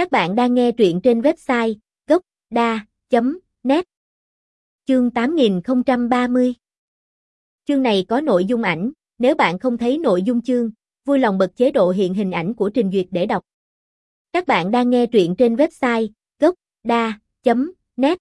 Các bạn đang nghe truyện trên website gocda.net Chương 8030 Chương này có nội dung ảnh, nếu bạn không thấy nội dung chương, vui lòng bật chế độ hiện hình ảnh của trình duyệt để đọc. Các bạn đang nghe truyện trên website gocda.net